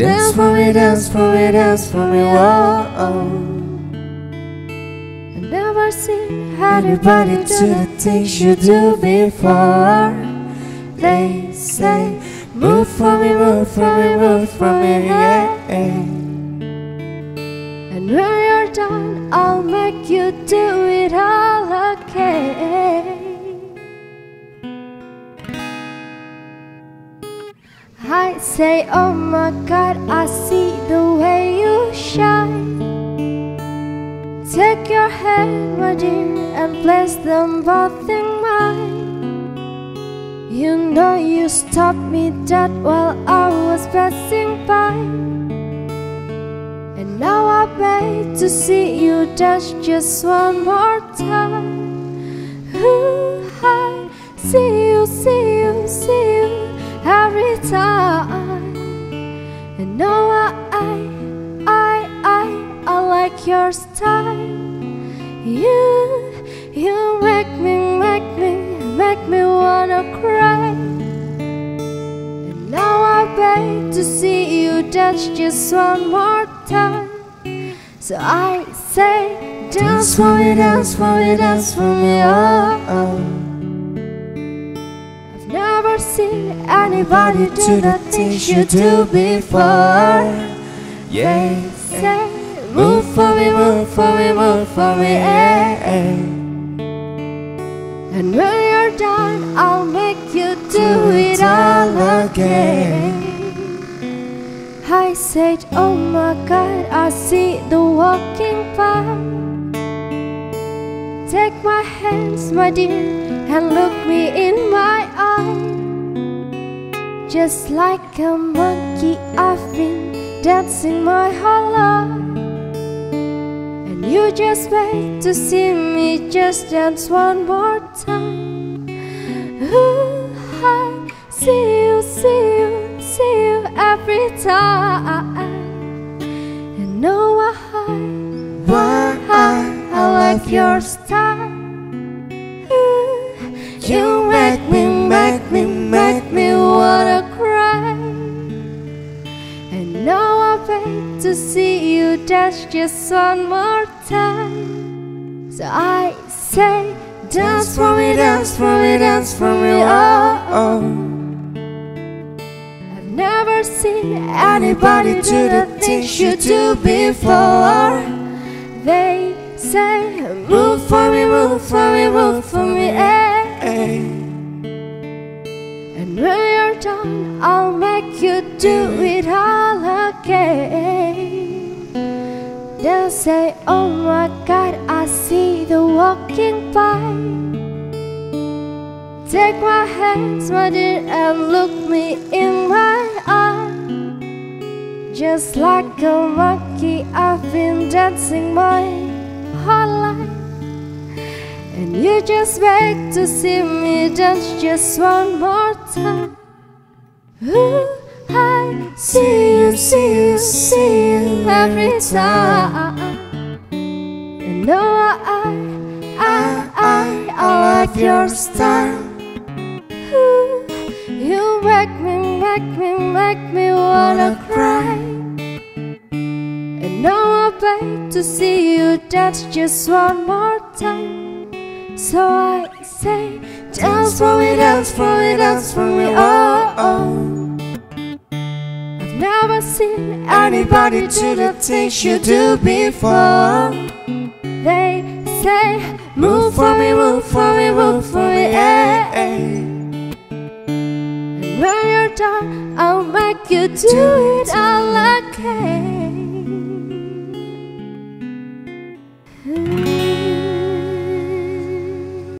Dance for me, dance for me, dance for me, whoa. I never seen anybody do the things you do before. They say, Move for me, move for me, move for me, yeah. And when you're done, I'll make you do it say, oh my God, I see the way you shine. Take your hand, my dear, and place them both in mine. You know you stopped me dead while I was passing by. And now I beg to see you dance just one more time. Ooh, I see you, see you, see you And now I, I, I, I, like your style. You, you make me, make me, make me wanna cry. And now I beg to see you dance just one more time. So I say, dance for me, dance for me, dance for me, oh. oh. Anybody do the things you do before. Yeah. Say, Move for me, move for me, move for me, yeah. And when you're done, I'll make you do it all again. I said, Oh my God, I see the walking path. Take my hands, my dear, and look me in my. Just like a monkey, I've been dancing my whole life. And you just wait to see me just dance one more time. Ooh, I see you, see you, see you every time. And know why, Why I, I like your style. To see you dance just one more time. So I say, dance for me, dance for me, dance for me, oh. oh. I've never seen anybody do the things you do before. They say, move for me, move for me, move for me, eh. And when you're done, I'll make you do it They'll say, Oh my God, I see the walking by. Take my hands, my dear, and look me in my eye. Just like a monkey, I've been dancing my whole life. And you just beg to see me dance just one more time. Ooh, I see you, see you, see you every time. And know I, I, I, I like your style. Ooh, you make me, make me, make me wanna cry. And now I beg to see you dance just one more time. So I say, dance for me, dance for me, dance for me, oh, oh. Never seen anybody do the things you do before. They say, move for me, move for me, move for me, eh, eh. When you're done, I'll make you do it all again.